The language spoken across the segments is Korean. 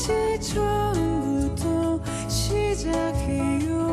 지쳐음부터 시작해요.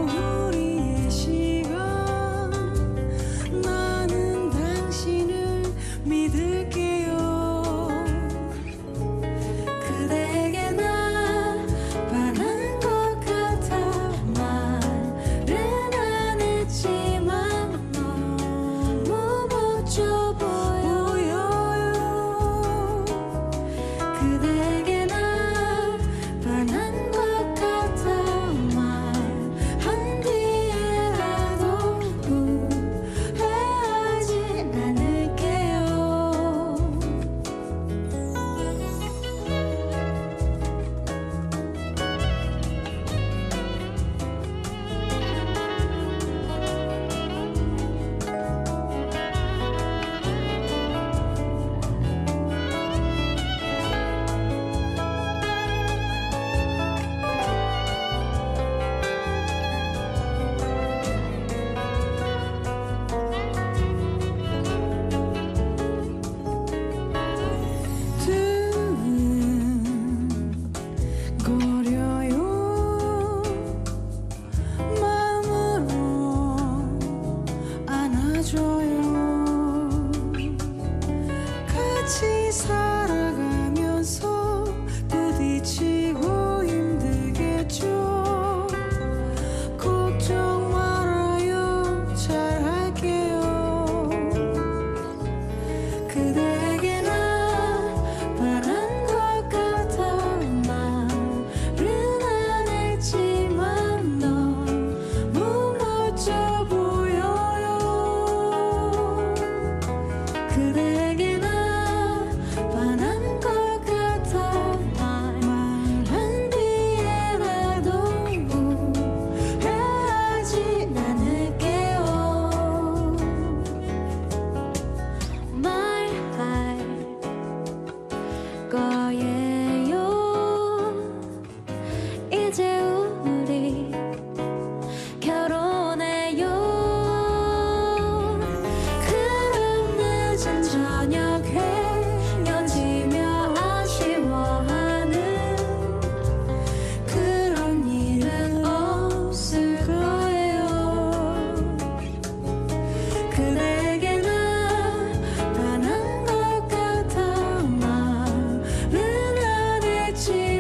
she's not Jesus.